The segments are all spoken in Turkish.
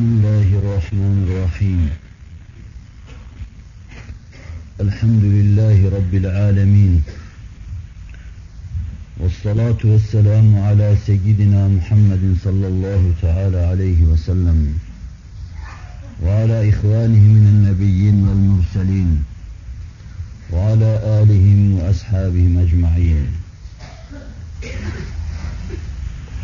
بسم الله الرحمن الرحيم. الحمد لله رب العالمين. والصلاة والسلام على سيدنا محمد صلى الله تعالى عليه وسلم. وعلى إخوانه من النبيين والمرسلين. وعلى آلهم وأصحابهم أجمعين.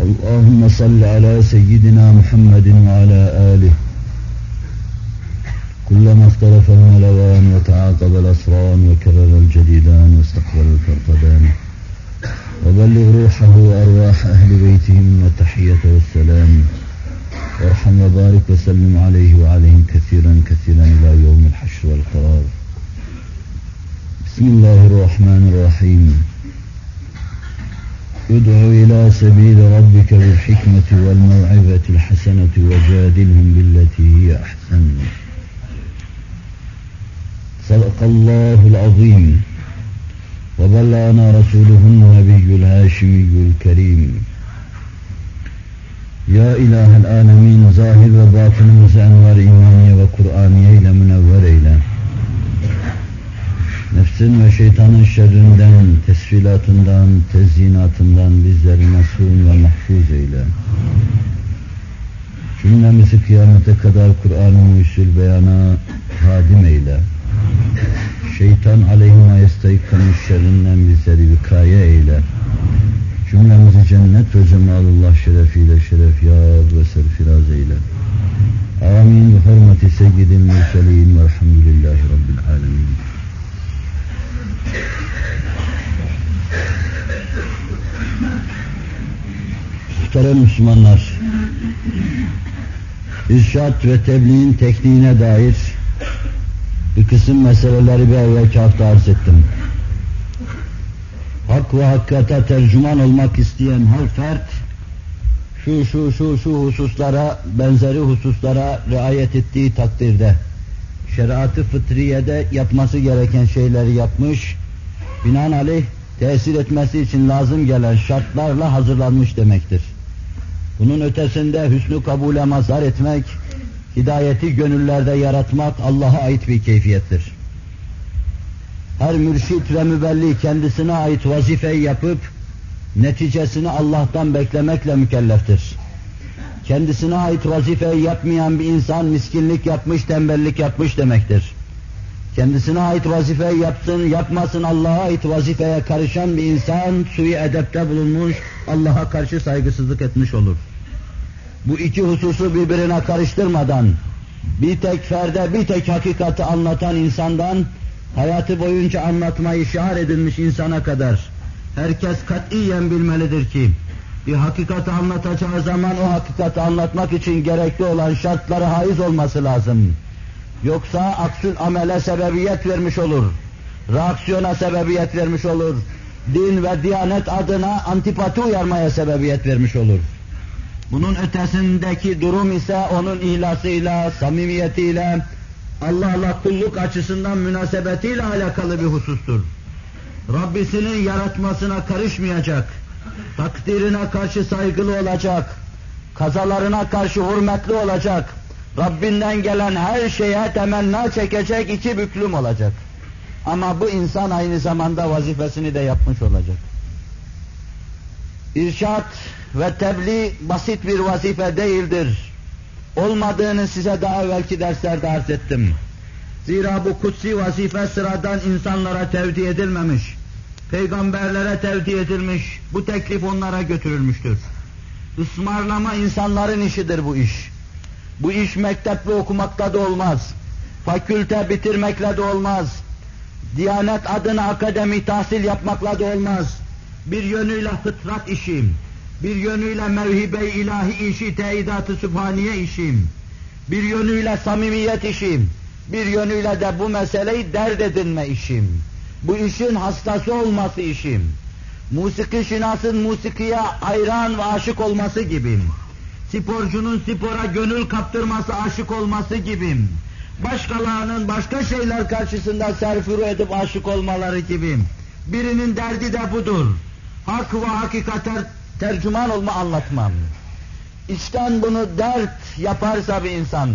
اللهم صل على سيدنا محمد وعلى آله. كلما اختلف الملوان وتعاقب الأسران وكرر الجديدان واستقبل الفرقدان. وبلغ روحه وأرواح أهل بيته من التحية والسلام. وارحم وبارك وسلم عليه وعليهم كثيرا كثيرا إلى يوم الحشر والقرار. بسم الله الرحمن الرحيم. ادع إلى سبيل ربك بالحكمة والموعظة الحسنة وجادلهم بالتي هي أحسن. صدق الله العظيم. وبلغنا رسوله النبي الهاشمي الكريم. يا إله العالمين زاهد وباطن مزعن إيمانية وقرآني إلى منور Nefsin ve şeytanın şerrinden, tesvilatından, tezyinatından bizleri mesul ve mahfuz eyle. Cümlemizi kıyamete kadar Kur'an-ı beyana hadim eyle. Şeytan aleyhine yestaykanın şerrinden bizleri vikaye eyle. Cümlemizi cennet ve cemalullah şerefiyle şeref yad ve serfiraz eyle. Amin. Ve hürmeti seyyidil mürselin velhamdülillahi rabbil alemin. Muhterem Müslümanlar, irşat ve tebliğin tekniğine dair bir kısım meseleleri bir evvelki hafta arz ettim. Hak ve hakikate tercüman olmak isteyen her fert, şu şu şu şu hususlara, benzeri hususlara riayet ettiği takdirde, şeriatı fıtriyede yapması gereken şeyleri yapmış, binaenaleyh tesir etmesi için lazım gelen şartlarla hazırlanmış demektir. Bunun ötesinde hüsnü kabule mazhar etmek, hidayeti gönüllerde yaratmak Allah'a ait bir keyfiyettir. Her mürşit ve mübelli kendisine ait vazifeyi yapıp, neticesini Allah'tan beklemekle mükelleftir. Kendisine ait vazifeyi yapmayan bir insan miskinlik yapmış, tembellik yapmış demektir. Kendisine ait vazifeyi yapsın, yapmasın Allah'a ait vazifeye karışan bir insan suyu edepte bulunmuş, Allah'a karşı saygısızlık etmiş olur. Bu iki hususu birbirine karıştırmadan, bir tek ferde, bir tek hakikati anlatan insandan, hayatı boyunca anlatmayı şiar edilmiş insana kadar, herkes katiyen bilmelidir ki, bir hakikati anlatacağı zaman o hakikati anlatmak için gerekli olan şartlara haiz olması lazım. Yoksa aksül amele sebebiyet vermiş olur. Reaksiyona sebebiyet vermiş olur. Din ve diyanet adına antipati uyarmaya sebebiyet vermiş olur. Bunun ötesindeki durum ise onun ihlasıyla, samimiyetiyle, Allah'la kulluk açısından münasebetiyle alakalı bir husustur. Rabbisinin yaratmasına karışmayacak, takdirine karşı saygılı olacak, kazalarına karşı hürmetli olacak, Rabbinden gelen her şeye temenna çekecek iki büklüm olacak. Ama bu insan aynı zamanda vazifesini de yapmış olacak. İrşat ve tebliğ basit bir vazife değildir. Olmadığını size daha evvelki derslerde arz ettim. Zira bu kutsi vazife sıradan insanlara tevdi edilmemiş. Peygamberlere tevdi edilmiş. Bu teklif onlara götürülmüştür. Ismarlama insanların işidir bu iş. Bu iş mektepli okumakta da olmaz. Fakülte bitirmekle de olmaz. Diyanet adına akademi tahsil yapmakla da olmaz. Bir yönüyle fıtrat işim, bir yönüyle mevhibe ilahi işi, teyidat-ı sübhaniye işim, bir yönüyle samimiyet işim, Bir yönüyle de bu meseleyi dert edinme işim. Bu işin hastası olması işim. Musiki şinasın musikiye hayran ve aşık olması gibiyim. Sporcunun spora gönül kaptırması, aşık olması gibiyim. Başkalarının başka şeyler karşısında serfuru edip aşık olmaları gibiyim. Birinin derdi de budur. Hak ve hakikate tercüman olma anlatmam. İçten bunu dert yaparsa bir insan,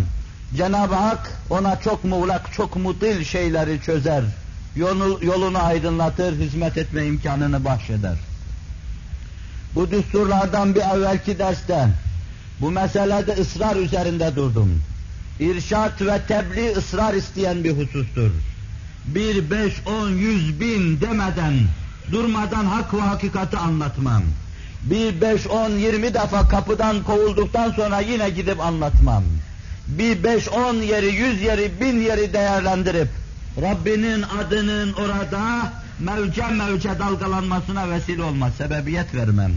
Cenab-ı Hak ona çok muğlak, çok mutil şeyleri çözer. Yolu, yolunu aydınlatır, hizmet etme imkanını bahşeder. Bu düsturlardan bir evvelki derste bu meselede ısrar üzerinde durdum. İrşat ve tebliğ ısrar isteyen bir husustur. Bir, beş, on, yüz bin demeden, durmadan hak ve hakikati anlatmam. Bir, beş, on, yirmi defa kapıdan kovulduktan sonra yine gidip anlatmam. Bir beş, on yeri, yüz yeri, bin yeri değerlendirip, Rabbinin adının orada mevce mevce dalgalanmasına vesile olmaz, sebebiyet vermem.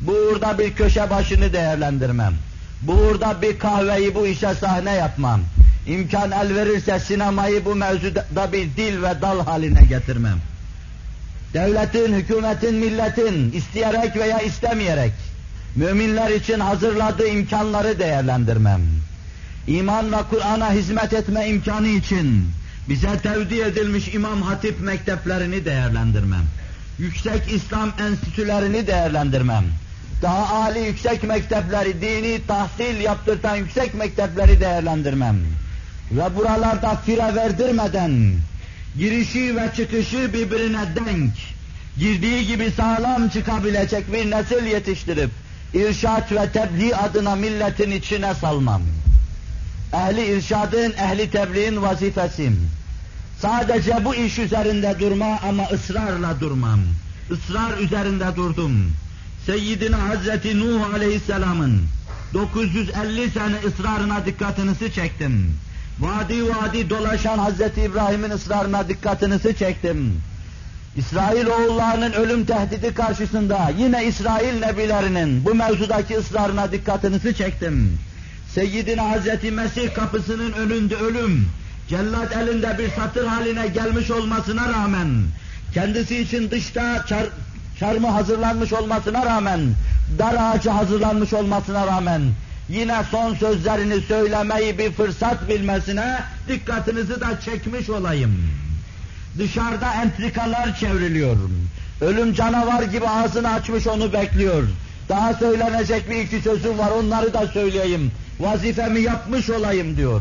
Burada bir köşe başını değerlendirmem. Burada bir kahveyi bu işe sahne yapmam. İmkan el verirse sinemayı bu mevzuda bir dil ve dal haline getirmem. Devletin, hükümetin, milletin isteyerek veya istemeyerek müminler için hazırladığı imkanları değerlendirmem. İman ve Kur'an'a hizmet etme imkanı için bize tevdi edilmiş İmam Hatip mekteplerini değerlendirmem. Yüksek İslam enstitülerini değerlendirmem. Daha âli yüksek mektepleri, dini tahsil yaptırtan yüksek mektepleri değerlendirmem. Ve buralarda fire verdirmeden, girişi ve çıkışı birbirine denk, girdiği gibi sağlam çıkabilecek bir nesil yetiştirip, irşat ve tebliğ adına milletin içine salmam. Ehli irşadın, ehli tebliğin vazifesim. Sadece bu iş üzerinde durma ama ısrarla durmam. Israr üzerinde durdum. Seyyidina Hazreti Nuh Aleyhisselam'ın 950 sene ısrarına dikkatinizi çektim. Vadi vadi dolaşan Hazreti İbrahim'in ısrarına dikkatinizi çektim. İsrail oğullarının ölüm tehdidi karşısında yine İsrail nebilerinin bu mevzudaki ısrarına dikkatinizi çektim. Seyyidina Hazreti Mesih kapısının önünde ölüm, cellat elinde bir satır haline gelmiş olmasına rağmen, kendisi için dışta çarmı hazırlanmış olmasına rağmen, dar ağacı hazırlanmış olmasına rağmen, yine son sözlerini söylemeyi bir fırsat bilmesine dikkatinizi de çekmiş olayım. Dışarıda entrikalar çevriliyor. Ölüm canavar gibi ağzını açmış onu bekliyor. Daha söylenecek bir iki sözüm var onları da söyleyeyim. Vazifemi yapmış olayım diyor.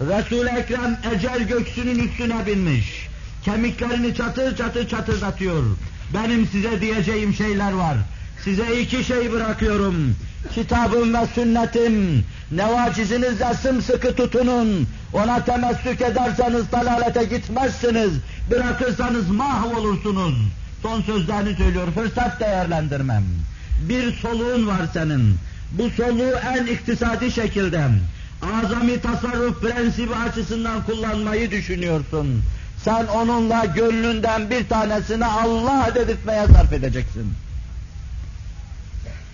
Resul-i Ekrem ecel göksünün üstüne binmiş. Kemiklerini çatır çatır çatırdatıyor. Benim size diyeceğim şeyler var. Size iki şey bırakıyorum. Kitabım ve sünnetim. Nevacizinizle sımsıkı tutunun. Ona temessük ederseniz dalalete gitmezsiniz. Bırakırsanız mahvolursunuz. Son sözlerini söylüyor. Fırsat değerlendirmem. Bir soluğun var senin. Bu soluğu en iktisadi şekilde azami tasarruf prensibi açısından kullanmayı düşünüyorsun. Sen onunla gönlünden bir tanesini Allah dedirtmeye sarf edeceksin.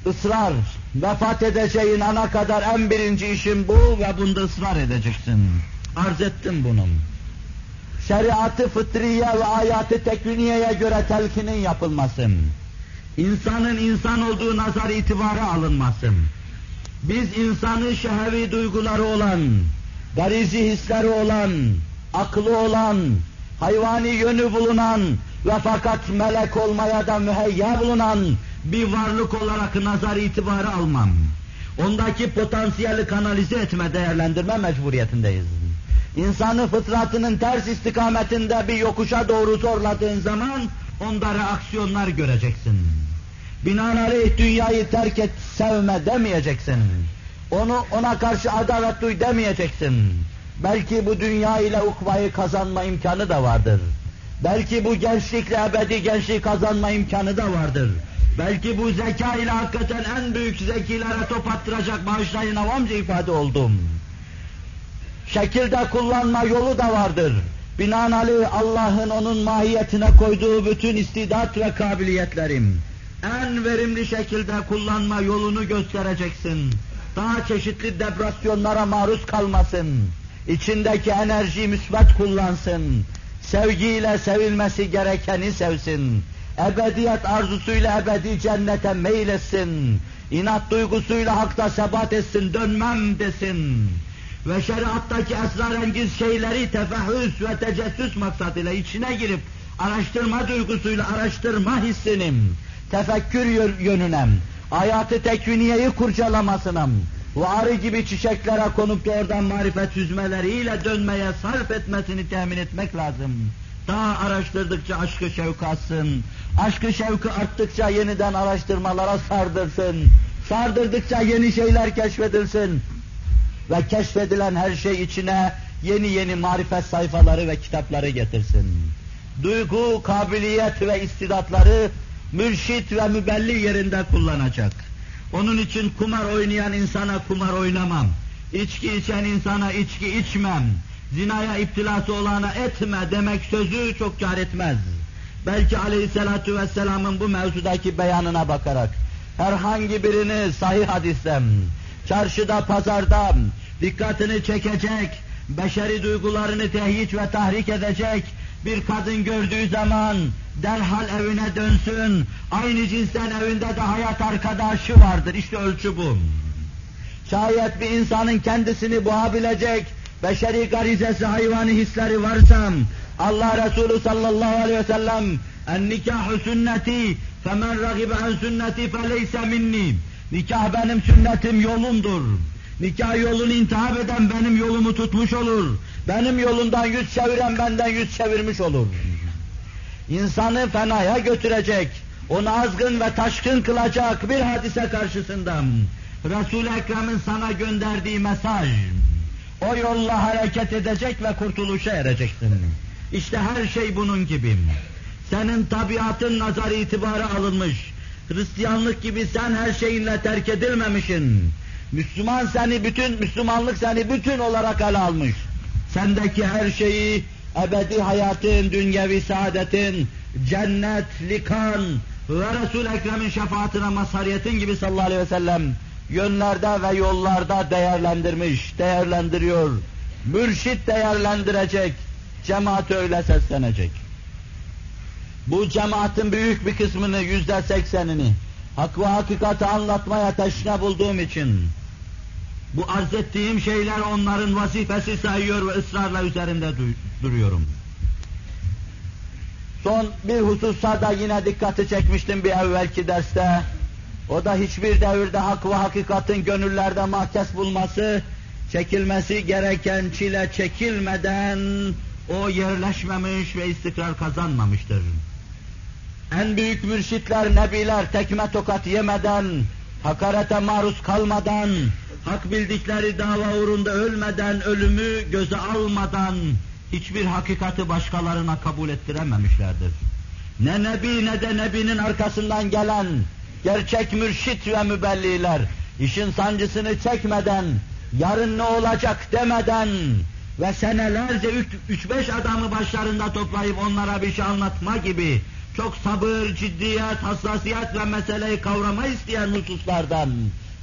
Israr, vefat edeceğin ana kadar en birinci işin bu ve bunda ısrar edeceksin. Arz ettim bunu. Şeriatı fıtriye ve ayatı tekviniyeye göre telkinin yapılması. İnsanın insan olduğu nazar itibara alınması. Biz insanı şehevi duyguları olan, garizi hisleri olan, aklı olan, hayvani yönü bulunan ve fakat melek olmaya da müheyya bulunan bir varlık olarak nazar itibarı almam. Ondaki potansiyeli kanalize etme, değerlendirme mecburiyetindeyiz. İnsanı fıtratının ters istikametinde bir yokuşa doğru zorladığın zaman onda reaksiyonlar göreceksin. Binaenaleyh dünyayı terk et, sevme demeyeceksin. Onu ona karşı adalet duy demeyeceksin. Belki bu dünya ile ukbayı kazanma imkanı da vardır. Belki bu gençlikle ebedi gençliği kazanma imkanı da vardır. Belki bu zeka ile hakikaten en büyük zekilere top attıracak bağışlayın avamca ifade oldum. Şekilde kullanma yolu da vardır. Binaenaleyh Allah'ın onun mahiyetine koyduğu bütün istidat ve kabiliyetlerim en verimli şekilde kullanma yolunu göstereceksin. Daha çeşitli depresyonlara maruz kalmasın. İçindeki enerji müsbet kullansın. Sevgiyle sevilmesi gerekeni sevsin. Ebediyet arzusuyla ebedi cennete meyletsin. İnat duygusuyla hakta sebat etsin, dönmem desin. Ve şeriattaki esrarengiz şeyleri tefehüs ve tecessüs maksadıyla içine girip araştırma duygusuyla araştırma hissinim, tefekkür yönünem, hayatı tekviniyeyi kurcalamasına, bu arı gibi çiçeklere konup da oradan marifet süzmeleriyle dönmeye sarf etmesini temin etmek lazım. Daha araştırdıkça aşkı şevk atsın, aşkı şevki arttıkça yeniden araştırmalara sardırsın, sardırdıkça yeni şeyler keşfedilsin ve keşfedilen her şey içine yeni yeni marifet sayfaları ve kitapları getirsin. Duygu, kabiliyet ve istidatları mürşit ve mübelli yerinde kullanacak. Onun için kumar oynayan insana kumar oynamam. İçki içen insana içki içmem. Zinaya iptilası olana etme demek sözü çok kar etmez. Belki aleyhissalatu vesselamın bu mevzudaki beyanına bakarak herhangi birini sahih hadisem, çarşıda, pazarda dikkatini çekecek, beşeri duygularını tehyiç ve tahrik edecek bir kadın gördüğü zaman derhal evine dönsün. Aynı cinsten evinde de hayat arkadaşı vardır. İşte ölçü bu. Şayet bir insanın kendisini boğabilecek beşeri garizesi, hayvani hisleri varsa Allah Resulü sallallahu aleyhi ve sellem en nikahu sünneti femen ragibe en sünneti feleyse minni nikah benim sünnetim yolumdur. Nikah yolunu intihap eden benim yolumu tutmuş olur. Benim yolundan yüz çeviren benden yüz çevirmiş olur. İnsanı fenaya götürecek, onu azgın ve taşkın kılacak bir hadise karşısında Resul-i Ekrem'in sana gönderdiği mesaj, o yolla hareket edecek ve kurtuluşa ereceksin. İşte her şey bunun gibi. Senin tabiatın nazar itibarı alınmış. Hristiyanlık gibi sen her şeyinle terk edilmemişsin. Müslüman seni bütün, Müslümanlık seni bütün olarak ele almış. Sendeki her şeyi ebedi hayatın, dünyevi saadetin, cennet, likan ve Resul-i Ekrem'in şefaatine mazhariyetin gibi sallallahu aleyhi ve sellem yönlerde ve yollarda değerlendirmiş, değerlendiriyor. Mürşit değerlendirecek, cemaat öyle seslenecek. Bu cemaatin büyük bir kısmını, yüzde seksenini, hak ve hakikati anlatmaya teşne bulduğum için, bu arz ettiğim şeyler onların vazifesi sayıyor ve ısrarla üzerinde duruyorum. Son bir hususa da yine dikkati çekmiştim bir evvelki derste. O da hiçbir devirde hak ve hakikatin gönüllerde mahkes bulması, çekilmesi gereken çile çekilmeden o yerleşmemiş ve istikrar kazanmamıştır. En büyük mürşitler, nebiler tekme tokat yemeden, hakarete maruz kalmadan, hak bildikleri dava uğrunda ölmeden, ölümü göze almadan hiçbir hakikati başkalarına kabul ettirememişlerdir. Ne nebi ne de nebinin arkasından gelen gerçek mürşit ve mübelliler işin sancısını çekmeden, yarın ne olacak demeden ve senelerce üç beş adamı başlarında toplayıp onlara bir şey anlatma gibi çok sabır, ciddiyet, hassasiyet ve meseleyi kavrama isteyen hususlardan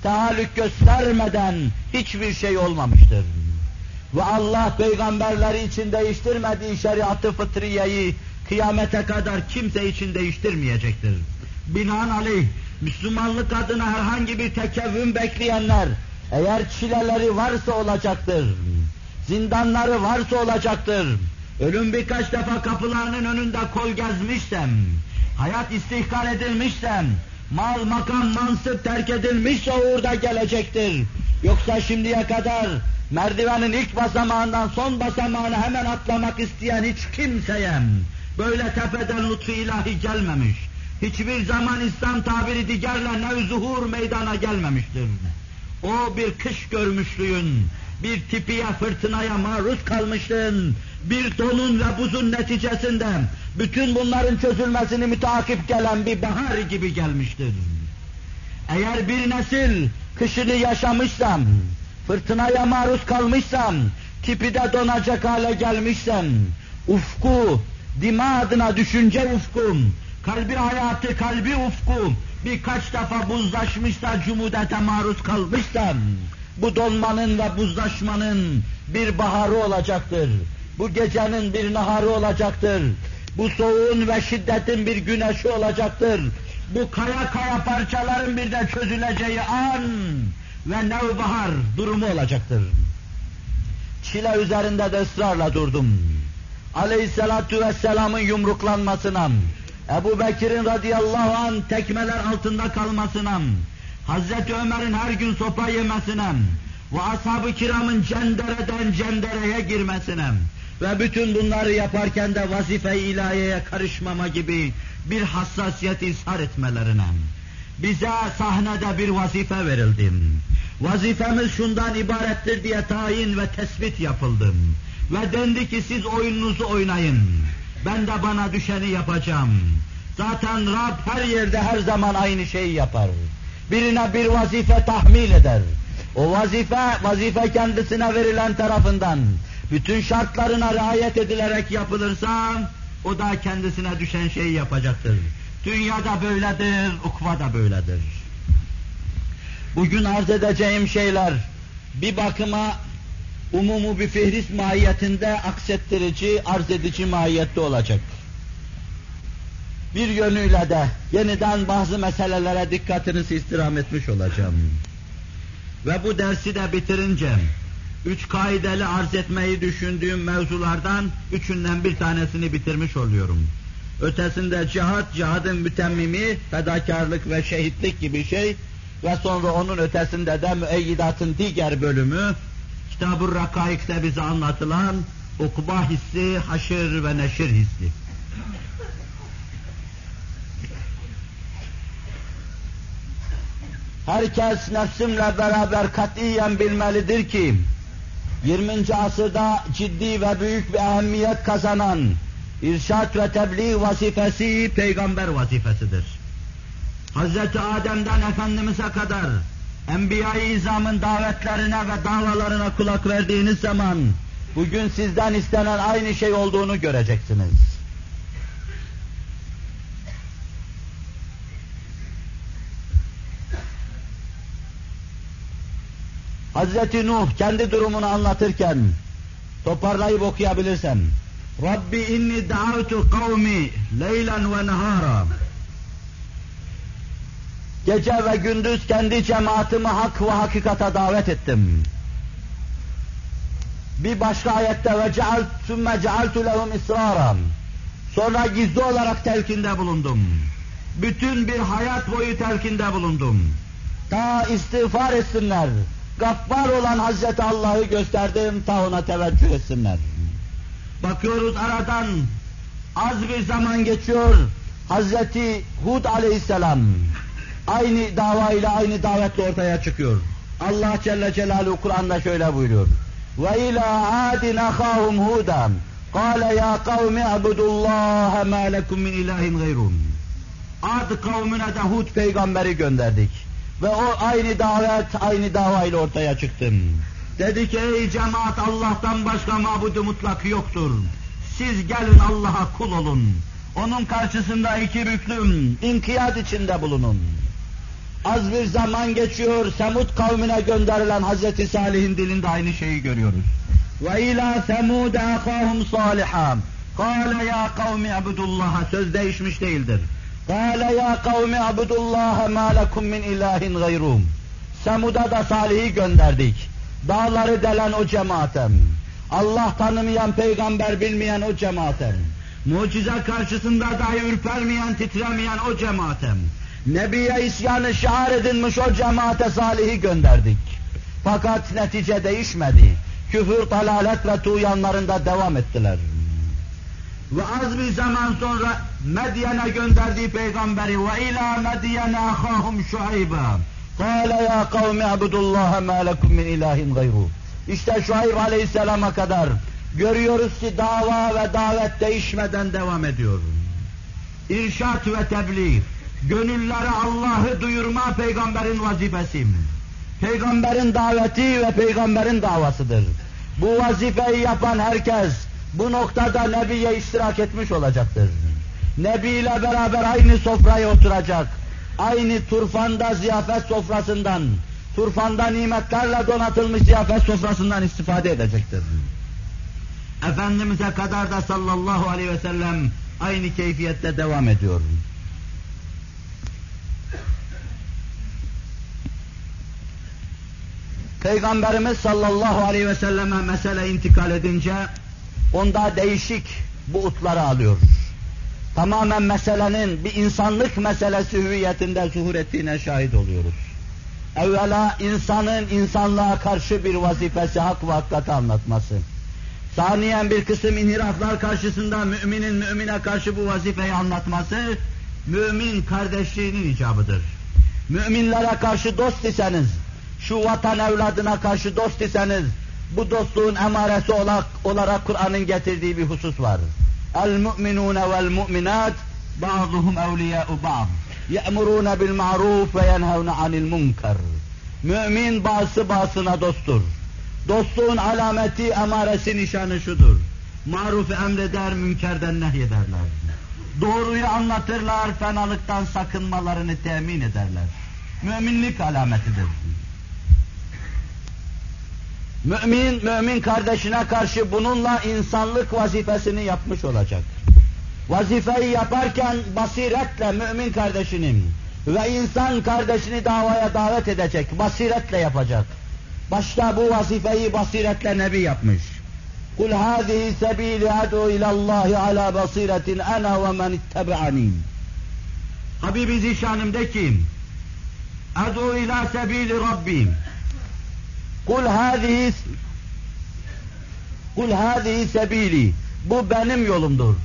tahallük göstermeden hiçbir şey olmamıştır. Ve Allah peygamberleri için değiştirmediği şeriatı fıtriyeyi kıyamete kadar kimse için değiştirmeyecektir. Binaenaleyh Müslümanlık adına herhangi bir tekevvün bekleyenler eğer çileleri varsa olacaktır. Zindanları varsa olacaktır. Ölüm birkaç defa kapılarının önünde kol gezmişsem, hayat istihkar edilmişsem, mal, makam, mansıp terk edilmişse uğurda gelecektir. Yoksa şimdiye kadar merdivenin ilk basamağından son basamağına hemen atlamak isteyen hiç kimseye böyle tepeden lütfu ilahi gelmemiş. Hiçbir zaman İslam tabiri digerle nevzuhur meydana gelmemiştir. O bir kış görmüşlüğün, bir tipiye fırtınaya maruz kalmıştın, bir donun ve buzun neticesinde bütün bunların çözülmesini müteakip gelen bir bahar gibi gelmiştir. Eğer bir nesil kışını yaşamışsam, fırtınaya maruz kalmışsam, tipi de donacak hale gelmişsem, ufku, dima adına düşünce ufkum, kalbi hayatı, kalbi ufku birkaç defa buzlaşmışsa, cumudete maruz kalmışsam, Bu donmanın ve buzlaşmanın bir baharı olacaktır. Bu gecenin bir naharı olacaktır. Bu soğuğun ve şiddetin bir güneşi olacaktır. Bu kaya kaya parçaların bir de çözüleceği an ve nevbahar durumu olacaktır. Çile üzerinde de ısrarla durdum. Aleyhisselatu vesselamın yumruklanmasına, Ebu Bekir'in radıyallahu an tekmeler altında kalmasına, Hazreti Ömer'in her gün sopa yemesine ve ashab-ı kiramın cendereden cendereye girmesine ve bütün bunları yaparken de vazife-i ilahiyeye karışmama gibi bir hassasiyet ishar etmelerine. Bize sahnede bir vazife verildi. Vazifemiz şundan ibarettir diye tayin ve tespit yapıldı. Ve dendi ki siz oyununuzu oynayın. Ben de bana düşeni yapacağım. Zaten Rab her yerde her zaman aynı şeyi yapar. Birine bir vazife tahmil eder. O vazife, vazife kendisine verilen tarafından bütün şartlarına riayet edilerek yapılırsa o da kendisine düşen şeyi yapacaktır. Dünyada böyledir, ukvada böyledir. Bugün arz edeceğim şeyler bir bakıma umumu bir fihris mahiyetinde aksettirici, arz edici mahiyette olacak. Bir yönüyle de yeniden bazı meselelere dikkatinizi istirham etmiş olacağım. Ve bu dersi de bitirince üç kaideli arz etmeyi düşündüğüm mevzulardan üçünden bir tanesini bitirmiş oluyorum. Ötesinde cihat, cihadın mütemmimi, fedakarlık ve şehitlik gibi şey ve sonra onun ötesinde de müeyyidatın diğer bölümü, Kitab-ı bize anlatılan ukba hissi, haşır ve neşir hissi. Herkes nefsimle beraber katiyen bilmelidir ki 20. asırda ciddi ve büyük bir ehemmiyet kazanan irşat ve tebliğ vazifesi peygamber vazifesidir. Hz. Adem'den Efendimiz'e kadar Enbiya-i İzam'ın davetlerine ve davalarına kulak verdiğiniz zaman bugün sizden istenen aynı şey olduğunu göreceksiniz. Hazreti Nuh kendi durumunu anlatırken toparlayıp okuyabilirsem Rabbi inni da'avtu kavmi leylen ve nehara Gece ve gündüz kendi cemaatimi hak ve hakikata davet ettim. Bir başka ayette ve ceal sümme lehum israran. Sonra gizli olarak telkinde bulundum. Bütün bir hayat boyu telkinde bulundum. Ta istiğfar etsinler. Gaffar olan Hazreti Allah'ı gösterdim, ta ona teveccüh etsinler. Bakıyoruz aradan az bir zaman geçiyor. Hazreti Hud aleyhisselam aynı davayla aynı davetle ortaya çıkıyor. Allah Celle Celaluhu Kur'an'da şöyle buyuruyor. Ve ila adin ahahum hudan. Kale ya kavmi abudullaha ma lekum min ilahin gayrun. Ad kavmine de Hud peygamberi gönderdik. Ve o aynı davet, aynı davayla ortaya çıktım. Dedi ki ey cemaat Allah'tan başka mabudu mutlak yoktur. Siz gelin Allah'a kul olun. Onun karşısında iki büklüm, inkiyat içinde bulunun. Az bir zaman geçiyor, Semud kavmine gönderilen Hazreti Salih'in dilinde aynı şeyi görüyoruz. Ve ila Semud akahum salihan. Kale ya kavmi abudullaha söz değişmiş değildir. Kale ya kavmi abudullaha ma lekum min ilahin gayrum. Semud'a da Salih'i gönderdik. Dağları delen o cemaatem. Allah tanımayan, peygamber bilmeyen o cemaatem. Mucize karşısında dahi ürpermeyen, titremeyen o cemaatem. Nebiye isyanı şiar edilmiş o cemaate Salih'i gönderdik. Fakat netice değişmedi. Küfür, dalalet ve tuğyanlarında devam ettiler. Ve az bir zaman sonra Medyen'e gönderdiği peygamberi ve ila Medyen'e ahahum şuayba. Kale ya kavmi abudullaha ma lekum min ilahin gayru. İşte Şuayb aleyhisselama kadar görüyoruz ki dava ve davet değişmeden devam ediyor. İrşat ve tebliğ, gönüllere Allah'ı duyurma peygamberin vazifesi. Peygamberin daveti ve peygamberin davasıdır. Bu vazifeyi yapan herkes bu noktada Nebi'ye iştirak etmiş olacaktır. Nebi ile beraber aynı sofraya oturacak. Aynı turfanda ziyafet sofrasından turfanda nimetlerle donatılmış ziyafet sofrasından istifade edecektir. Efendimiz'e kadar da sallallahu aleyhi ve sellem aynı keyfiyette devam ediyor. Peygamberimiz sallallahu aleyhi ve selleme mesele intikal edince onda değişik buutları alıyor. Tamamen meselenin bir insanlık meselesi hüviyetinde zuhur ettiğine şahit oluyoruz. Evvela insanın insanlığa karşı bir vazifesi hak ve hakikati anlatması. Saniyen bir kısım inhiraflar karşısında müminin mümine karşı bu vazifeyi anlatması, mümin kardeşliğinin icabıdır. Müminlere karşı dost iseniz, şu vatan evladına karşı dost iseniz, bu dostluğun emaresi olarak, olarak Kur'an'ın getirdiği bir husus var. Vel-mu'minat ba'duhum evliyâ'u ba'd. Ye'murûne bil-ma'ruf ve yenhevne anil munkar. Mümin bazı bazına dosttur. Dostluğun alameti, emaresi, nişanı şudur. Marufu emreder, münkerden nehyederler. Doğruyu anlatırlar, fenalıktan sakınmalarını temin ederler. Müminlik alametidir. Mümin, mümin kardeşine karşı bununla insanlık vazifesini yapmış olacak. Vazifeyi yaparken basiretle mümin kardeşinin ve insan kardeşini davaya davet edecek, basiretle yapacak. Başta bu vazifeyi basiretle Nebi yapmış. Kul hâzihi sebîli ad'u ilallâhi alâ basiretin ana ve men ittebe'ani. Habibi Zişanım de ki, ad'u ilâ sebîli Rabbim. Kul hâzihi Kul hâzihi sebîli. Bu benim yolumdur.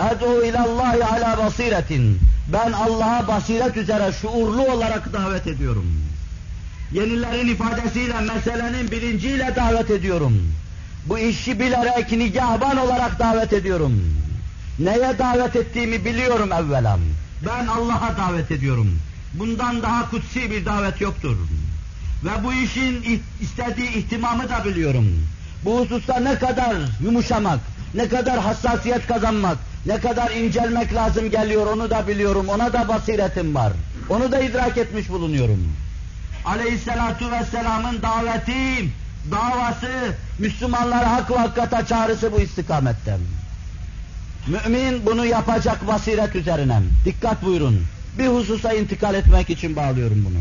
Ed'u ilallahi ala basiretin. Ben Allah'a basiret üzere şuurlu olarak davet ediyorum. Yenilerin ifadesiyle meselenin bilinciyle davet ediyorum. Bu işi bilerek nigahban olarak davet ediyorum. Neye davet ettiğimi biliyorum evvela. Ben Allah'a davet ediyorum. Bundan daha kutsi bir davet yoktur. Ve bu işin istediği ihtimamı da biliyorum. Bu hususta ne kadar yumuşamak, ne kadar hassasiyet kazanmak, ne kadar incelmek lazım geliyor onu da biliyorum. Ona da basiretim var. Onu da idrak etmiş bulunuyorum. Aleyhisselatu vesselamın daveti, davası, Müslümanlara hak ve hakikata çağrısı bu istikamette. Mümin bunu yapacak basiret üzerine. Dikkat buyurun. Bir hususa intikal etmek için bağlıyorum bunu.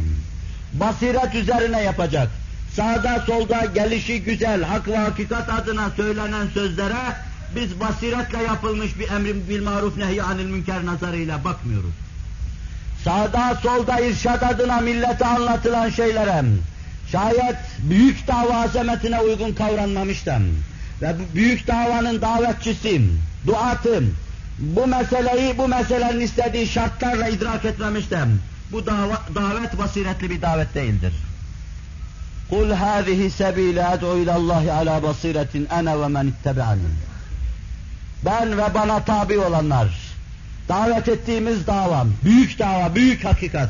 Basiret üzerine yapacak. Sağda solda gelişi güzel, hak ve hakikat adına söylenen sözlere biz basiretle yapılmış bir emrin bil maruf nehy anil münker nazarıyla bakmıyoruz. Sağda solda irşad adına millete anlatılan şeylere şayet büyük dava azametine uygun kavranmamıştım ve bu büyük davanın davetçisiyim, duatım, bu meseleyi bu meselenin istediği şartlarla idrak etmemiştim. Bu dava, davet basiretli bir davet değildir. Kul hâzihi sebîle ed'u ilallahi ala basiretin ene ve men ittebe'ani. Ben ve bana tabi olanlar, davet ettiğimiz davam, büyük dava, büyük hakikat,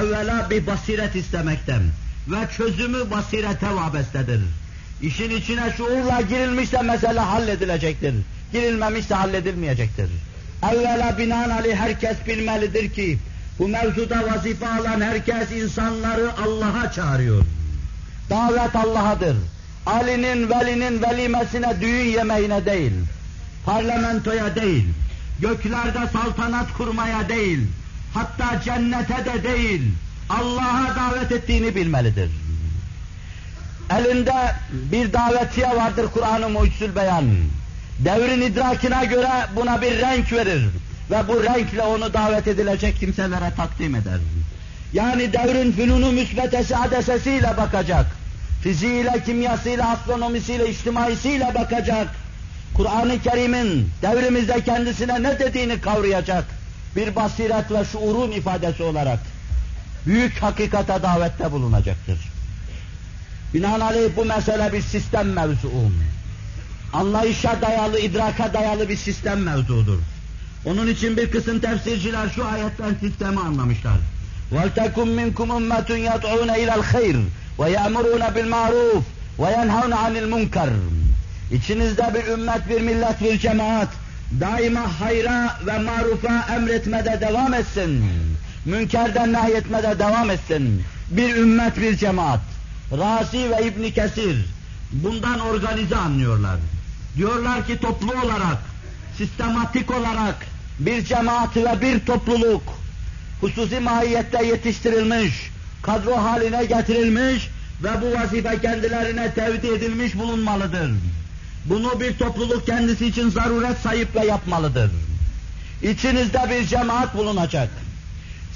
evvela bir basiret istemekten ve çözümü basirete vabestedir. İşin içine şuurla girilmişse mesele halledilecektir. Girilmemişse halledilmeyecektir. Evvela binaenaleyh herkes bilmelidir ki, bu mevzuda vazife alan herkes insanları Allah'a çağırıyor. Davet Allah'adır. Ali'nin, velinin velimesine, düğün yemeğine değil, parlamentoya değil, göklerde saltanat kurmaya değil, hatta cennete de değil, Allah'a davet ettiğini bilmelidir. Elinde bir davetiye vardır Kur'an-ı Mucizül Beyan. Devrin idrakine göre buna bir renk verir ve bu renkle onu davet edilecek kimselere takdim eder. Yani devrin fünunu müsbetesi adesesiyle bakacak. Fiziğiyle, kimyasıyla, astronomisiyle, içtimaisiyle bakacak. Kur'an-ı Kerim'in devrimizde kendisine ne dediğini kavrayacak. Bir basiret ve şuurun ifadesi olarak büyük hakikata davette bulunacaktır. Binaenaleyh bu mesele bir sistem mevzuu. Anlayışa dayalı, idraka dayalı bir sistem mevzudur. Onun için bir kısım tefsirciler şu ayetten sistemi anlamışlar. وَلْتَكُمْ مِنْكُمْ اُمَّةٌ يَدْعُونَ اِلَى الْخَيْرِ وَيَأْمُرُونَ بِالْمَعْرُوفِ وَيَنْهَوْنَ عَنِ الْمُنْكَرِ İçinizde bir ümmet, bir millet, bir cemaat daima hayra ve marufa emretmede devam etsin. Münkerden nehyetmede devam etsin. Bir ümmet, bir cemaat. Razi ve İbni Kesir bundan organize anlıyorlar. Diyorlar ki toplu olarak, sistematik olarak bir cemaat ve bir topluluk hususi mahiyette yetiştirilmiş, kadro haline getirilmiş ve bu vazife kendilerine tevdi edilmiş bulunmalıdır. Bunu bir topluluk kendisi için zaruret sayıp ve yapmalıdır. İçinizde bir cemaat bulunacak.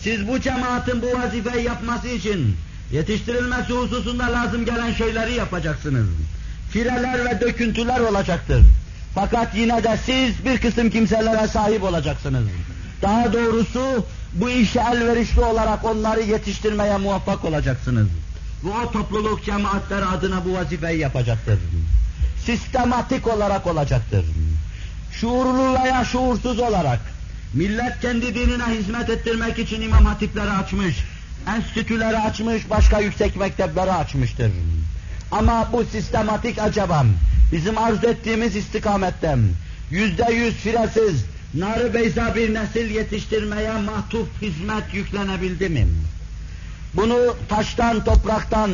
Siz bu cemaatin bu vazifeyi yapması için yetiştirilmesi hususunda lazım gelen şeyleri yapacaksınız. Fireler ve döküntüler olacaktır. Fakat yine de siz bir kısım kimselere sahip olacaksınız. Daha doğrusu bu işe elverişli olarak onları yetiştirmeye muvaffak olacaksınız. Bu o topluluk cemaatler adına bu vazifeyi yapacaktır. Sistematik olarak olacaktır. Şuurlu veya şuursuz olarak millet kendi dinine hizmet ettirmek için imam hatipleri açmış, enstitüleri açmış, başka yüksek mektepleri açmıştır. Ama bu sistematik acaba bizim arzu ettiğimiz istikametten yüzde yüz firesiz, nar beyza bir nesil yetiştirmeye mahtuf hizmet yüklenebildi mi? Bunu taştan, topraktan,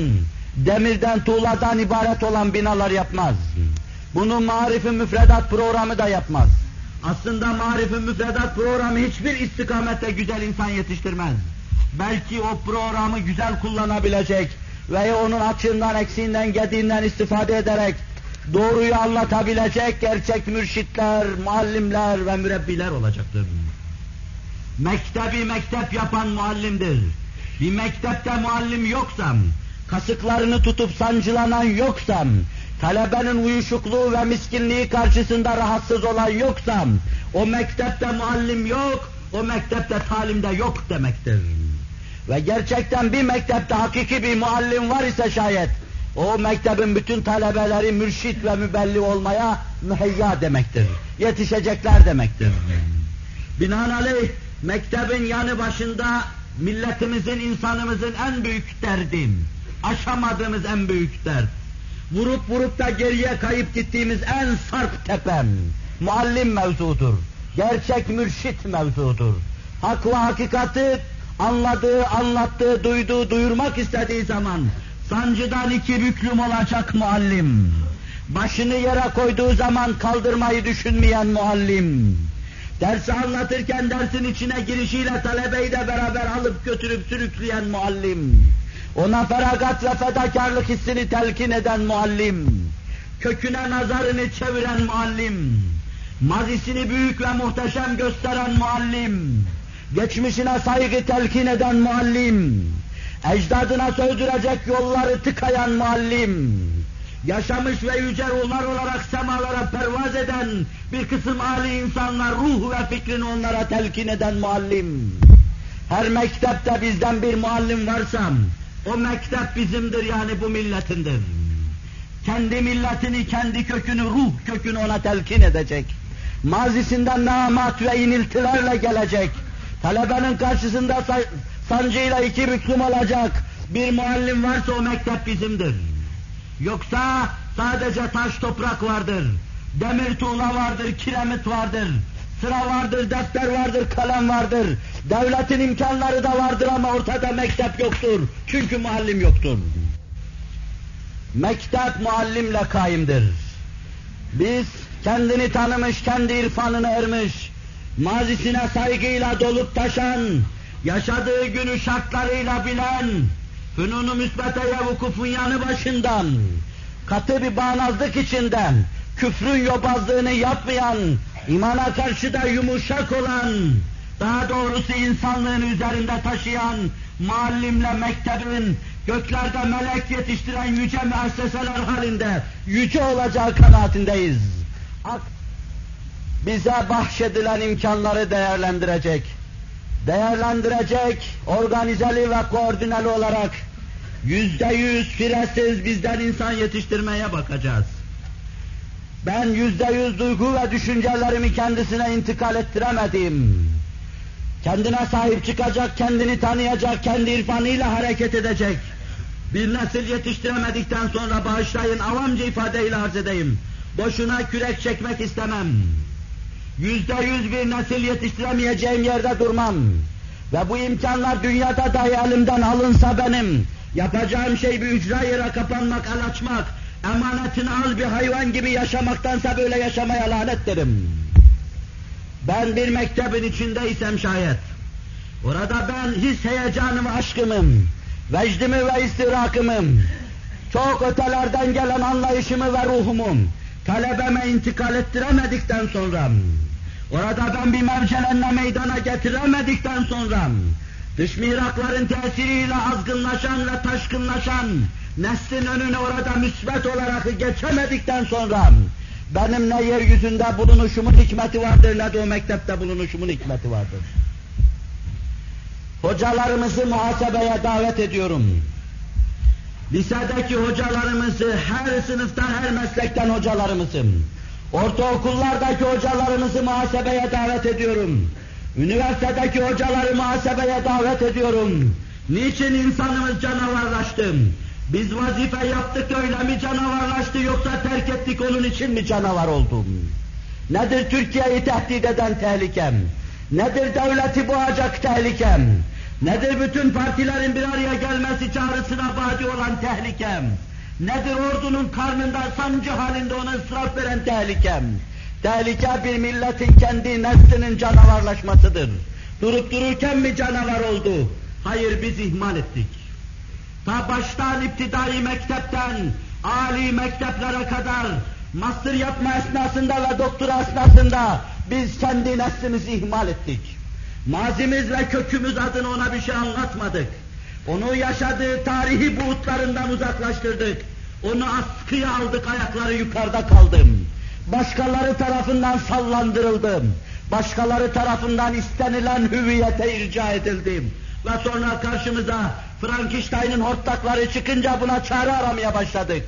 demirden, tuğladan ibaret olan binalar yapmaz. Bunu marifi müfredat programı da yapmaz. Aslında marifi müfredat programı hiçbir istikamette güzel insan yetiştirmez. Belki o programı güzel kullanabilecek ve onun açığından, eksiğinden, gediğinden istifade ederek doğruyu anlatabilecek gerçek mürşitler, muallimler ve mürebbiler olacaktır. Mektebi mektep yapan muallimdir. Bir mektepte muallim yoksam, kasıklarını tutup sancılanan yoksam, talebenin uyuşukluğu ve miskinliği karşısında rahatsız olan yoksam, o mektepte muallim yok, o mektepte talimde yok demektir. Ve gerçekten bir mektepte hakiki bir muallim var ise şayet, o mektebin bütün talebeleri mürşit ve mübelli olmaya müheyya demektir. Yetişecekler demektir. Binaenaleyh mektebin yanı başında milletimizin, insanımızın en büyük derdim, aşamadığımız en büyük dert, vurup vurup da geriye kayıp gittiğimiz en sarp tepem, muallim mevzudur. Gerçek mürşit mevzudur. Hak ve hakikati anladığı, anlattığı, duyduğu, duyurmak istediği zaman sancıdan iki büklüm olacak muallim. Başını yere koyduğu zaman kaldırmayı düşünmeyen muallim. Dersi anlatırken dersin içine girişiyle talebeyi de beraber alıp götürüp sürükleyen muallim. Ona feragat ve fedakarlık hissini telkin eden muallim. Köküne nazarını çeviren muallim. Mazisini büyük ve muhteşem gösteren muallim. Geçmişine saygı telkin eden muallim. Ecdadına söydürecek yolları tıkayan muallim yaşamış ve yüce ruhlar olarak semalara pervaz eden bir kısım âli insanlar ruh ve fikrini onlara telkin eden muallim. Her mektepte bizden bir muallim varsa o mektep bizimdir yani bu milletindir. Kendi milletini, kendi kökünü, ruh kökünü ona telkin edecek. Mazisinden namat ve iniltilerle gelecek. Talebenin karşısında sancıyla iki büklüm olacak. Bir muallim varsa o mektep bizimdir. Yoksa sadece taş toprak vardır, demir tuğla vardır, kiremit vardır, sıra vardır, defter vardır, kalem vardır. Devletin imkanları da vardır ama ortada mektep yoktur. Çünkü muallim yoktur. Mektep muallimle kaimdir. Biz kendini tanımış, kendi irfanını ermiş, mazisine saygıyla dolup taşan, yaşadığı günü şartlarıyla bilen, Fünunu müsbeteye vukufun yanı başından, katı bir bağnazlık içinden, küfrün yobazlığını yapmayan, imana karşı da yumuşak olan, daha doğrusu insanlığın üzerinde taşıyan muallimle mektebin göklerde melek yetiştiren yüce müesseseler halinde yüce olacağı kanaatindeyiz. Bize bahşedilen imkanları değerlendirecek değerlendirecek, organizeli ve koordineli olarak yüzde yüz firesiz bizden insan yetiştirmeye bakacağız. Ben yüzde yüz duygu ve düşüncelerimi kendisine intikal ettiremedim. Kendine sahip çıkacak, kendini tanıyacak, kendi irfanıyla hareket edecek. Bir nesil yetiştiremedikten sonra bağışlayın, avamca ifadeyle arz edeyim. Boşuna kürek çekmek istemem. Yüzde yüz bir nesil yetiştiremeyeceğim yerde durmam. ve bu imkanlar dünyada dahi elimden alınsa benim, yapacağım şey bir ücra yere kapanmak, el açmak, emanetini al bir hayvan gibi yaşamaktansa böyle yaşamaya lanet derim. Ben bir mektebin içindeysem şayet, orada ben his heyecanımı, aşkımım, vecdimi ve istirakımım, çok ötelerden gelen anlayışımı ve ruhumu talebeme intikal ettiremedikten sonra, orada ben bir mevcelenme meydana getiremedikten sonra, dış mihrakların tesiriyle azgınlaşan ve taşkınlaşan neslin önüne orada müsbet olarak geçemedikten sonra, benim ne yeryüzünde bulunuşumun hikmeti vardır ne de o mektepte bulunuşumun hikmeti vardır. Hocalarımızı muhasebeye davet ediyorum. Lisedeki hocalarımızı, her sınıftan, her meslekten hocalarımızı, ortaokullardaki hocalarımızı muhasebeye davet ediyorum. Üniversitedeki hocaları muhasebeye davet ediyorum. Niçin insanımız canavarlaştı? Biz vazife yaptık öyle mi canavarlaştı yoksa terk ettik onun için mi canavar oldum? Nedir Türkiye'yi tehdit eden tehlikem? Nedir devleti boğacak tehlikem? Nedir bütün partilerin bir araya gelmesi çağrısına badi olan tehlikem? Nedir ordunun karnında sancı halinde ona ısrar veren tehlikem? Tehlike bir milletin kendi neslinin canavarlaşmasıdır. Durup dururken mi canavar oldu? Hayır biz ihmal ettik. Ta baştan iptidai mektepten, âli mekteplere kadar master yapma esnasında ve doktora esnasında biz kendi neslimizi ihmal ettik. Mazimiz ve kökümüz adına ona bir şey anlatmadık. Onu yaşadığı tarihi buğutlarından uzaklaştırdık. Onu askıya aldık, ayakları yukarıda kaldım. Başkaları tarafından sallandırıldım. Başkaları tarafından istenilen hüviyete irca edildim. Ve sonra karşımıza Frankenstein'ın hortlakları çıkınca buna çare aramaya başladık.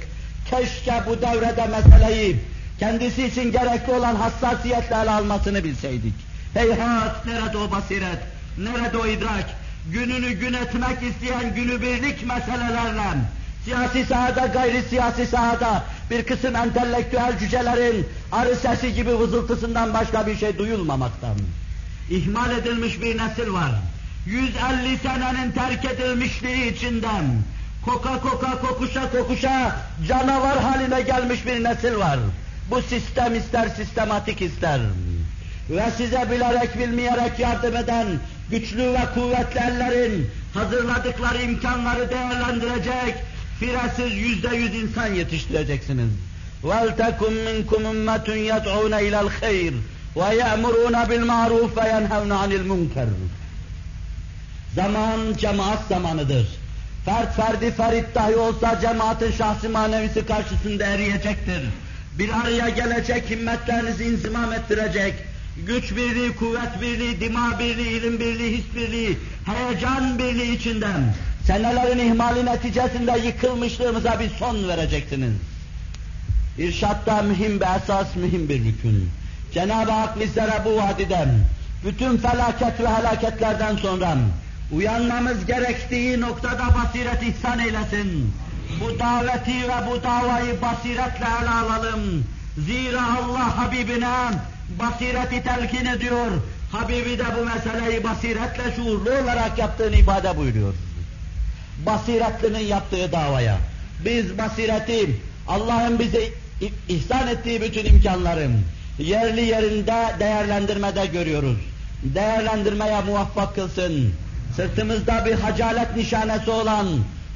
Keşke bu devrede meseleyi kendisi için gerekli olan hassasiyetle ele almasını bilseydik. Heyhat, nerede o basiret, nerede o idrak? Gününü gün etmek isteyen günübirlik meselelerle, siyasi sahada, gayri siyasi sahada bir kısım entelektüel cücelerin arı sesi gibi vızıltısından başka bir şey duyulmamaktan. İhmal edilmiş bir nesil var. 150 senenin terk edilmişliği içinden, koka koka kokuşa kokuşa canavar haline gelmiş bir nesil var. Bu sistem ister sistematik ister ve size bilerek bilmeyerek yardım eden güçlü ve kuvvetli ellerin hazırladıkları imkanları değerlendirecek, firesiz yüzde yüz insan yetiştireceksiniz. وَلْتَكُمْ مِنْكُمْ اُمَّةٌ يَدْعُونَ اِلَى الْخَيْرِ وَيَأْمُرُونَ بِالْمَعْرُوفِ وَيَنْهَوْنَ عَنِ الْمُنْكَرِ Zaman cemaat zamanıdır. Fert ferdi ferit dahi olsa cemaatin şahsi manevisi karşısında eriyecektir. Bir araya gelecek, himmetlerinizi inzimam ettirecek, güç birliği, kuvvet birliği, dima birliği, ilim birliği, his birliği, heyecan birliği içinden senelerin ihmali neticesinde yıkılmışlığımıza bir son vereceksiniz. İrşatta mühim bir esas, mühim bir rükün. Cenab-ı Hak bizlere bu vadiden, bütün felaket ve helaketlerden sonra uyanmamız gerektiği noktada basiret ihsan eylesin. Bu daveti ve bu davayı basiretle ele alalım. Zira Allah Habibine basireti telkin ediyor. Habibi de bu meseleyi basiretle şuurlu olarak yaptığını ibade buyuruyor. Basiretlinin yaptığı davaya. Biz basireti, Allah'ın bize ihsan ettiği bütün imkanların yerli yerinde değerlendirmede görüyoruz. Değerlendirmeye muvaffak kılsın. Sırtımızda bir hacalet nişanesi olan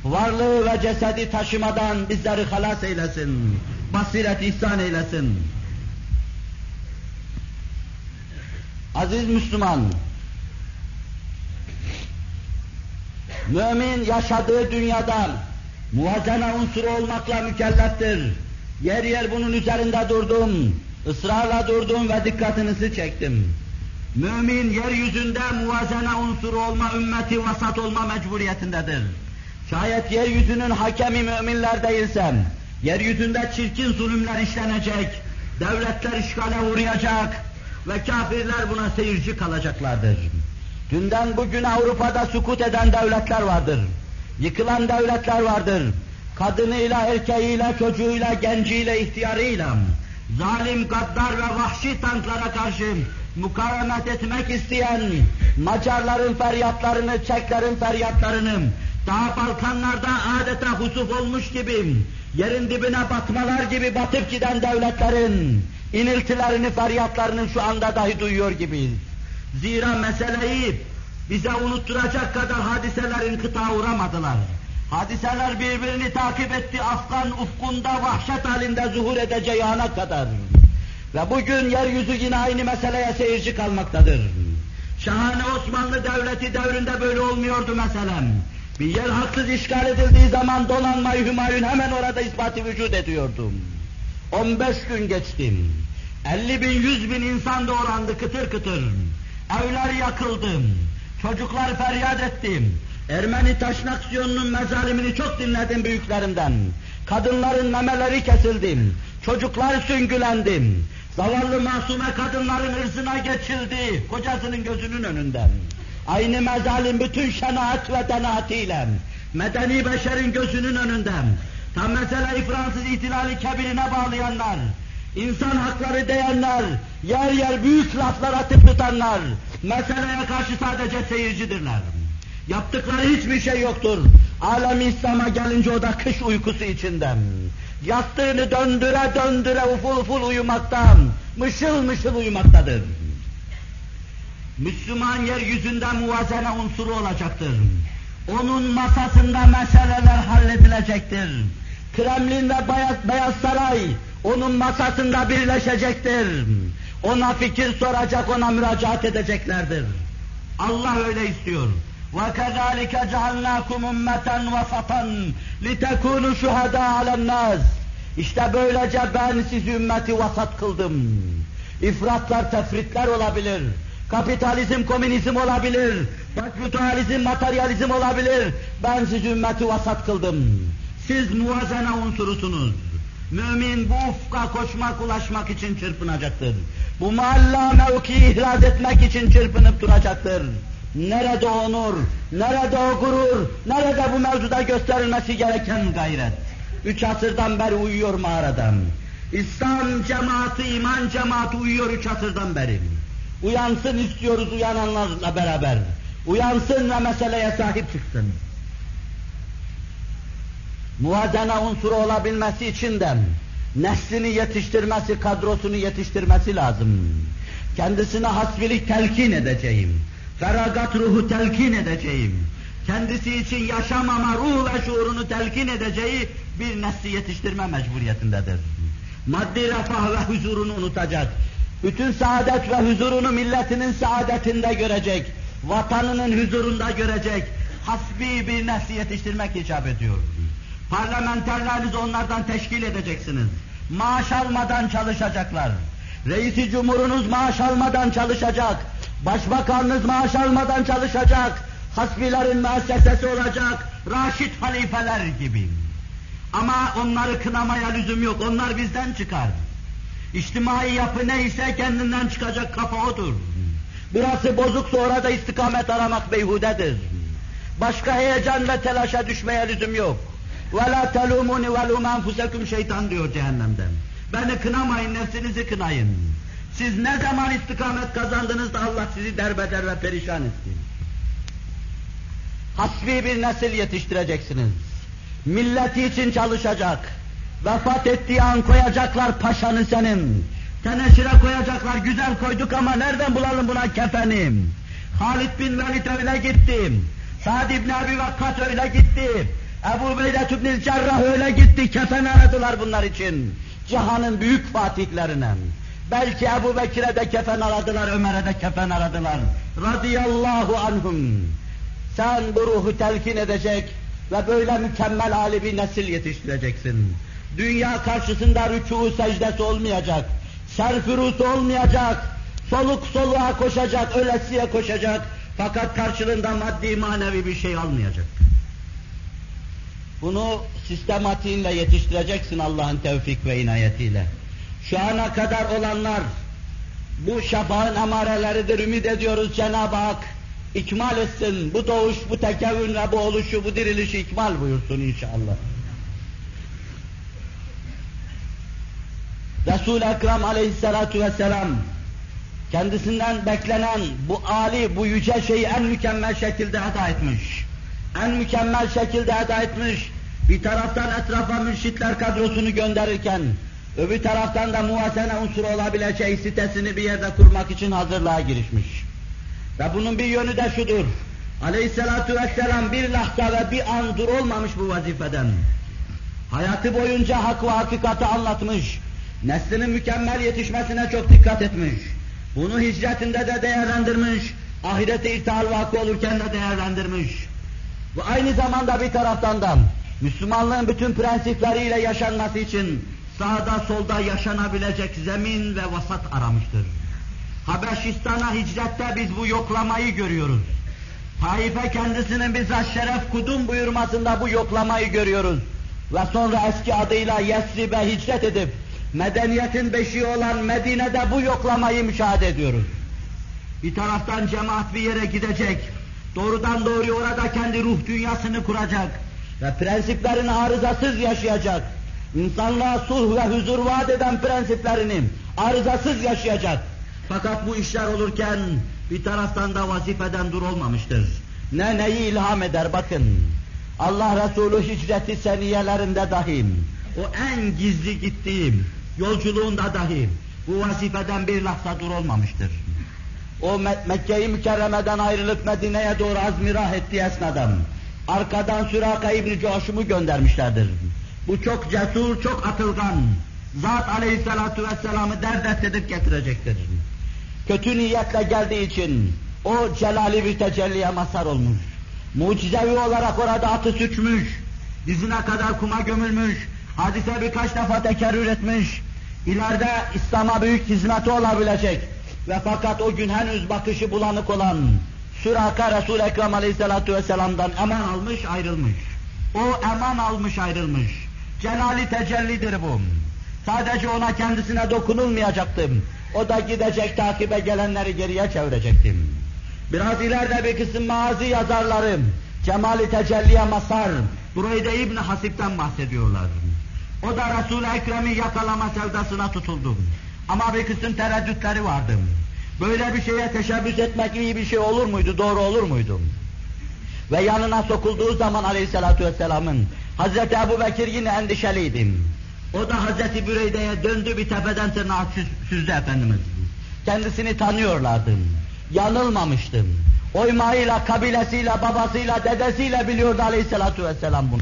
varlığı ve cesedi taşımadan bizleri halas eylesin. Basiret ihsan eylesin. Aziz Müslüman, mümin yaşadığı dünyada muvazene unsuru olmakla mükelleftir. Yer yer bunun üzerinde durdum, ısrarla durdum ve dikkatinizi çektim. Mümin yeryüzünde muvazene unsuru olma, ümmeti vasat olma mecburiyetindedir. Şayet yeryüzünün hakemi müminler değilsem, yeryüzünde çirkin zulümler işlenecek, devletler işgale uğrayacak, ve kafirler buna seyirci kalacaklardır. Dünden bugün Avrupa'da sukut eden devletler vardır. Yıkılan devletler vardır. Kadınıyla, erkeğiyle, çocuğuyla, genciyle, ihtiyarıyla, zalim, gaddar ve vahşi tanklara karşı mukavemet etmek isteyen Macarların feryatlarını, Çeklerin feryatlarını, daha Balkanlarda adeta husuf olmuş gibi, yerin dibine batmalar gibi batıp giden devletlerin iniltilerini, feryatlarını şu anda dahi duyuyor gibiyiz. Zira meseleyi bize unutturacak kadar hadiselerin kıta uğramadılar. Hadiseler birbirini takip etti, Afgan ufkunda vahşet halinde zuhur edeceği ana kadar. Ve bugün yeryüzü yine aynı meseleye seyirci kalmaktadır. Şahane Osmanlı Devleti devrinde böyle olmuyordu meselem. Bir yer haksız işgal edildiği zaman donanmayı Hümayun hemen orada ispatı vücut ediyordum. 15 gün geçtim. 50 bin, 100 bin insan doğrandı kıtır kıtır. Evler yakıldı. Çocuklar feryat ettim. Ermeni taşnaksiyonunun mezalimini çok dinledim büyüklerimden. Kadınların memeleri kesildim. Çocuklar süngülendim. Zavallı masume kadınların ırzına geçildi. Kocasının gözünün önünden. Aynı mezalim bütün şenaat ve denaatiyle. Medeni beşerin gözünün önünden. Tam meseleyi Fransız ihtilali kebirine bağlayanlar, insan hakları diyenler, yer yer büyük laflar atıp tutanlar, meseleye karşı sadece seyircidirler. Yaptıkları hiçbir şey yoktur. Alem İslam'a gelince o da kış uykusu içinden. Yastığını döndüre döndüre uful uful uyumaktan, mışıl mışıl uyumaktadır. Müslüman yeryüzünde muvazene unsuru olacaktır. Onun masasında meseleler halledilecektir. Kremlin ve Beyaz, Beyaz Saray onun masasında birleşecektir. Ona fikir soracak, ona müracaat edeceklerdir. Allah öyle istiyor. وَكَذَٰلِكَ جَعَلْنَاكُمْ اُمَّةً وَسَطًا لِتَكُونُوا شُهَدَاءَ عَلَى النَّاسِ İşte böylece ben sizi ümmeti vasat kıldım. İfratlar, tefritler olabilir. Kapitalizm, komünizm olabilir. Başmütealizm, materyalizm olabilir. Ben sizi ümmeti vasat kıldım. Siz muvazene unsurusunuz. Mümin bu ufka koşmak, ulaşmak için çırpınacaktır. Bu mahalla mevki ihraz etmek için çırpınıp duracaktır. Nerede onur, nerede o gurur, nerede bu mevzuda gösterilmesi gereken gayret? Üç asırdan beri uyuyor mağaradan. İslam cemaati, iman cemaati uyuyor üç asırdan beri. Uyansın istiyoruz uyananlarla beraber. Uyansın ve meseleye sahip çıksın. Muvazene unsuru olabilmesi için de neslini yetiştirmesi, kadrosunu yetiştirmesi lazım. Kendisine hasbilik telkin edeceğim. Feragat ruhu telkin edeceğim. Kendisi için yaşamama ruh ve şuurunu telkin edeceği bir nesli yetiştirme mecburiyetindedir. Maddi refah ve huzurunu unutacak. Bütün saadet ve huzurunu milletinin saadetinde görecek. Vatanının huzurunda görecek. Hasbi bir nesli yetiştirmek icap ediyor. Parlamenterlerinizi onlardan teşkil edeceksiniz. Maaş almadan çalışacaklar. Reisi Cumhurunuz maaş almadan çalışacak. Başbakanınız maaş almadan çalışacak. Hasbilerin müessesesi olacak. Raşit halifeler gibi. Ama onları kınamaya lüzum yok. Onlar bizden çıkar. İçtimai yapı neyse kendinden çıkacak kafa odur. Burası bozuksa orada istikamet aramak beyhudedir. Başka heyecan ve telaşa düşmeye lüzum yok. وَلَا تَلُومُونِ وَلُومَ أَنْفُسَكُمْ şeytan diyor cehennemden. Beni kınamayın, nefsinizi kınayın. Siz ne zaman istikamet kazandınız da Allah sizi derbeder ve perişan etti. Hasbi bir nesil yetiştireceksiniz. Milleti için çalışacak. Vefat ettiği an koyacaklar paşanı senin. Teneşire koyacaklar, güzel koyduk ama nereden bulalım buna kefenim? Halid bin Velid öyle gitti. Sa'd ibn Abi Vakkas öyle gitti. Ebu Beydet ibn Cerrah öyle gitti. Kefen aradılar bunlar için. Cihanın büyük fatihlerine. Belki Ebu Bekir'e de kefen aradılar, Ömer'e de kefen aradılar. Radıyallahu anhum. Sen bu ruhu telkin edecek ve böyle mükemmel hali bir nesil yetiştireceksin. Dünya karşısında rükû secdesi olmayacak, serfürus olmayacak, soluk soluğa koşacak, ölesiye koşacak, fakat karşılığında maddi manevi bir şey almayacak. Bunu sistematiğinle yetiştireceksin Allah'ın tevfik ve inayetiyle. Şu ana kadar olanlar bu şafağın amareleridir, ümit ediyoruz Cenab-ı Hak ikmal etsin. Bu doğuş, bu tekevün ve bu oluşu, bu dirilişi ikmal buyursun inşallah. Resul-i Ekrem aleyhissalatu vesselam kendisinden beklenen bu ali, bu yüce şeyi en mükemmel şekilde eda etmiş. En mükemmel şekilde eda etmiş. Bir taraftan etrafa mürşitler kadrosunu gönderirken, öbür taraftan da muhasene unsuru olabileceği sitesini bir yerde kurmak için hazırlığa girişmiş. Ve bunun bir yönü de şudur. Aleyhissalatu vesselam bir lahza ve bir an dur olmamış bu vazifeden. Hayatı boyunca hak ve hakikati anlatmış. Neslinin mükemmel yetişmesine çok dikkat etmiş. Bunu hicretinde de değerlendirmiş. Ahirete irtihal vakı olurken de değerlendirmiş. Ve aynı zamanda bir taraftan da Müslümanlığın bütün prensipleriyle yaşanması için sağda solda yaşanabilecek zemin ve vasat aramıştır. Habeşistan'a hicrette biz bu yoklamayı görüyoruz. Taif'e kendisinin bizzat şeref kudum buyurmasında bu yoklamayı görüyoruz. Ve sonra eski adıyla Yesrib'e hicret edip medeniyetin beşiği olan Medine'de bu yoklamayı müşahede ediyoruz. Bir taraftan cemaat bir yere gidecek, doğrudan doğruya orada kendi ruh dünyasını kuracak ve prensiplerini arızasız yaşayacak. İnsanlığa sulh ve huzur vaat eden prensiplerini arızasız yaşayacak. Fakat bu işler olurken bir taraftan da vazifeden dur olmamıştır. Ne neyi ilham eder bakın. Allah Resulü hicreti seniyelerinde dahi, o en gizli gittiğim yolculuğunda dahi bu vazifeden bir lahza dur olmamıştır. O Mekke-i Mükerreme'den ayrılıp Medine'ye doğru azmirah ettiği esnada arkadan Süraka İbni Coşum'u göndermişlerdir. Bu çok cesur, çok atılgan. Zat aleyhissalatu vesselam'ı derdest edip getirecektir. Kötü niyetle geldiği için o celali bir tecelliye mazhar olmuş. Mucizevi olarak orada atı süçmüş, dizine kadar kuma gömülmüş, hadise birkaç defa tekerrür etmiş, ileride İslam'a büyük hizmeti olabilecek ve fakat o gün henüz bakışı bulanık olan Süraka Resul-i Ekrem Aleyhisselatü Vesselam'dan eman almış ayrılmış. O eman almış ayrılmış. Celali tecellidir bu. Sadece ona kendisine dokunulmayacaktım. O da gidecek takibe gelenleri geriye çevirecektim. Biraz ileride bir kısım mazi yazarları Cemali Tecelliye Masar Burayda İbn Hasip'ten bahsediyorlar. O da Resul-i Ekrem'i yakalama sevdasına tutuldu. Ama bir kısım tereddütleri vardı. Böyle bir şeye teşebbüs etmek iyi bir şey olur muydu, doğru olur muydu? Ve yanına sokulduğu zaman aleyhissalatu vesselamın Hazreti Ebu Bekir yine endişeliydim. O da Hazreti Büreyde'ye döndü bir tepeden tırnağa süzdü Efendimiz. Kendisini tanıyorlardı. Yanılmamıştım. Oymayla, kabilesiyle, babasıyla, dedesiyle biliyordu aleyhissalatu vesselam bunu.